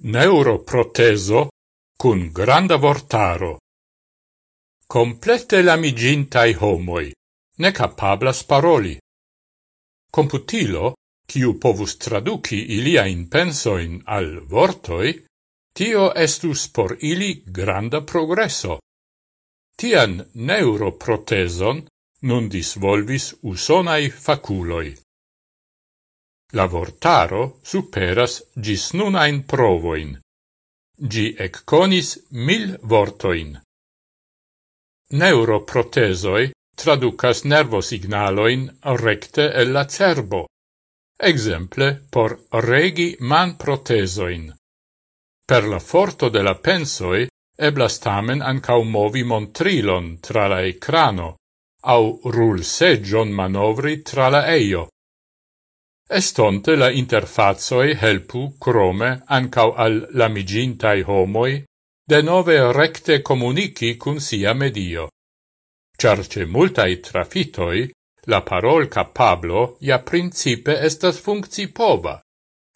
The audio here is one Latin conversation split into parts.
neuroproteso cun granda vortaro. Complete lamigintai homoi, ne capablas paroli. Computilo, ciu povus traduci iliain pensoin al vortoi, tio estus por ili granda progresso. Tian neuroproteson nun disvolvis usonai faculoi. La vortaro superas gis nunain provoin. Gi ecconis mil vortoin. Neuroprotesoi traducas nervosignaloin recte el la cerbo, exemple por regi man protesoin. Per la forto de la pensoi eblas tamen ancau movi montrilon tra la ecrano, au rul seggion manovri tra la eio Estonte la interfazoi helpu crome ancau al lamigintai homoi de nove recte comunici cun sia medio. Charce multai trafitoi, la parol capablo ja principe estas funcci pova,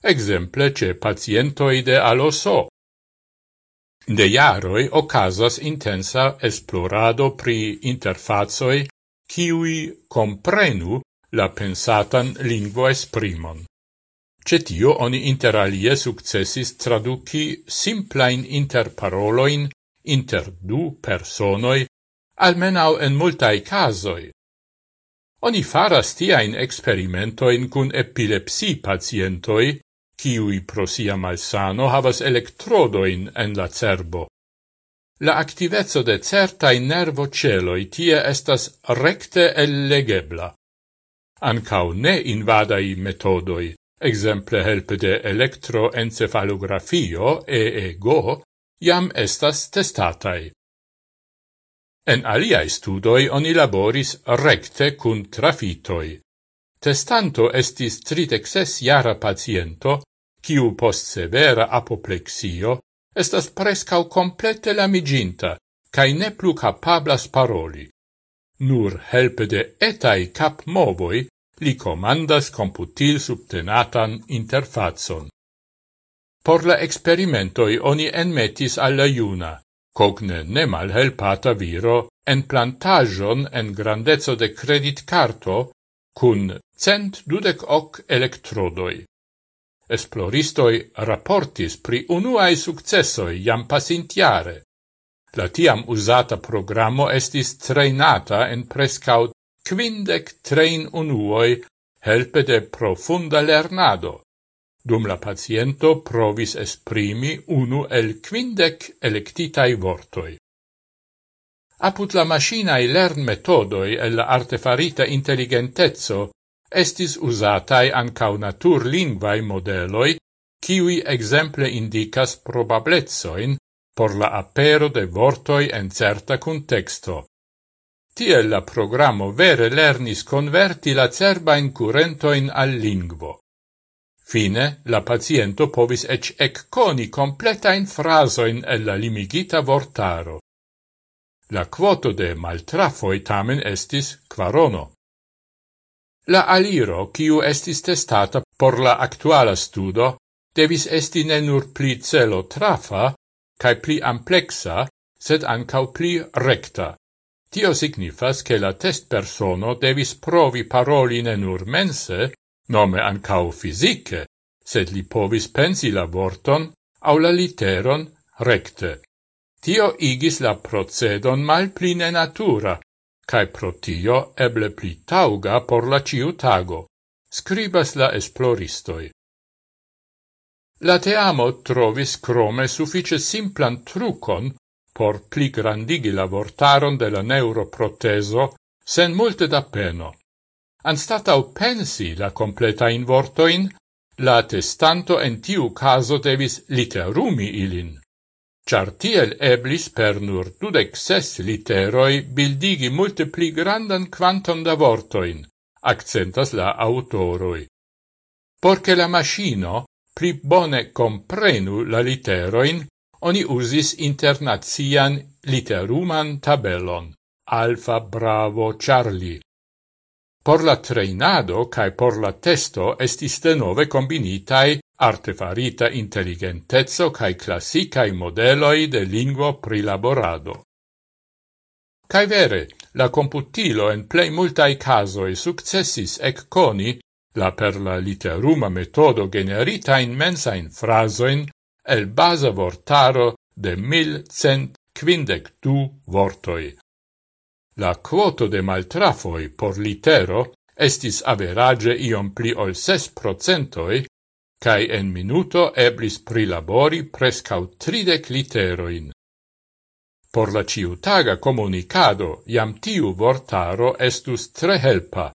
exemple ce pacientoi de aloso. De jaroi ocasas intensa esplorado pri interfazoi, kiui comprenu la pensatan lingvo esprimon. Cetio oni interalie successis traduci simplain interparoloin inter du personoi, almenau en multae casoi. Oni faras tiain experimentoin cun epilepsi pacientoi, kiui pro sia malsano havas electrodoin en la cerbo. La activezzo de certai nervoceloi tie estas recte ellegebla ancau ne invadai metodoi, exemple helpe de electroencefalografio EEG, jam estas testatai. En aliai studoi oni laboris recte cun trafitoi. Testanto estis 36 jara paciento, kiu post severa apoplexio estas prescau complete lamiginta, cae ne plu capablas paroli. Nur helpe de etai cap movoi li comandas computil subtenatan interfazon. Por la experimentoi oni enmetis alla iuna, cogne ne malhelpata viro, en plantagion en grandezzo de credit carto cun cent dudec hoc electrodoi. Esploristoi rapportis pri unuae successoi jam pasintiare, La tiam usata programo estis trainata en prescaut quindec train unuoi helpe de profunda lernado. Dum la paciento provis esprimi unu el quindec electitai vortoi. Aput la machinae lern metodoi el la artefarita intelligentezzo estis usatai ancau natur lingvai modeloi, kiwi exemple indicas probablezoin por la apero de vortoi en certa contexto. Tiel la programo vere lernis converti la cerba in curentoin al lingvo. Fine, la paciento povis ec ec coni completain frasoin el la limigita vortaro. La quoto de maltrafoi tamen estis quarono. La aliro, kiu estis testata por la actuala studo, devis esti ne nur pli celo trafa, cae pli amplexa, sed ancau pli recta. Tio signifas che la test persono devis provi paroli ne nur mense, nome ancau fisice, sed li povis pensi la vorton au la literon recte. Tio igis la procedon mal pli nenatura, cae pro tio eble pli tauga por la ciutago, scribas la esploristoi. La teamo trovis crome suffice simplan trucon por pli grandigi la vortaron de la neuroproteso sen multe da peno. Anstatau pensi la completa in vortoin, la testanto en tiu caso devis literumi ilin. Char tiel eblis per nur dudec ses literoi bildigi multe pli grandan quantum da vortoin, accentas la autoroi. Porche la machino, pli bone comprenu la literoin, oni usis internazian literuman tabelon, Alfa Bravo Charlie. Por la treinado cae por la testo estis denove combinitai artefarita intelligentezzo cae classicae modeloi de linguo prilaborado. Cae vere, la computilo en plei multae casoi successis ec coni la per la literuma metodo genarita in frasoin el basa vortaro de mil cent quindec du vortoi. La quoto de maltrafoi por litero estis average iom pli ol ses procentoi, cae en minuto eblis prilabori prescau tridec literoin. Por la ciutaga comunicado, iam tiu vortaro estus tre helpa,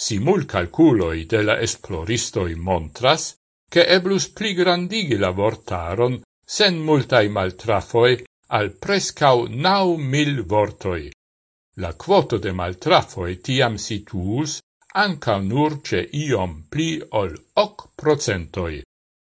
Simul calculoi de la esploristoi montras che eblus pli grandigi la vortaron sen multai maltrafoi al prescau nau mil vortoi. La quoto de maltrafoi tiam situus anca nur ce iom pli ol hoc procentoi.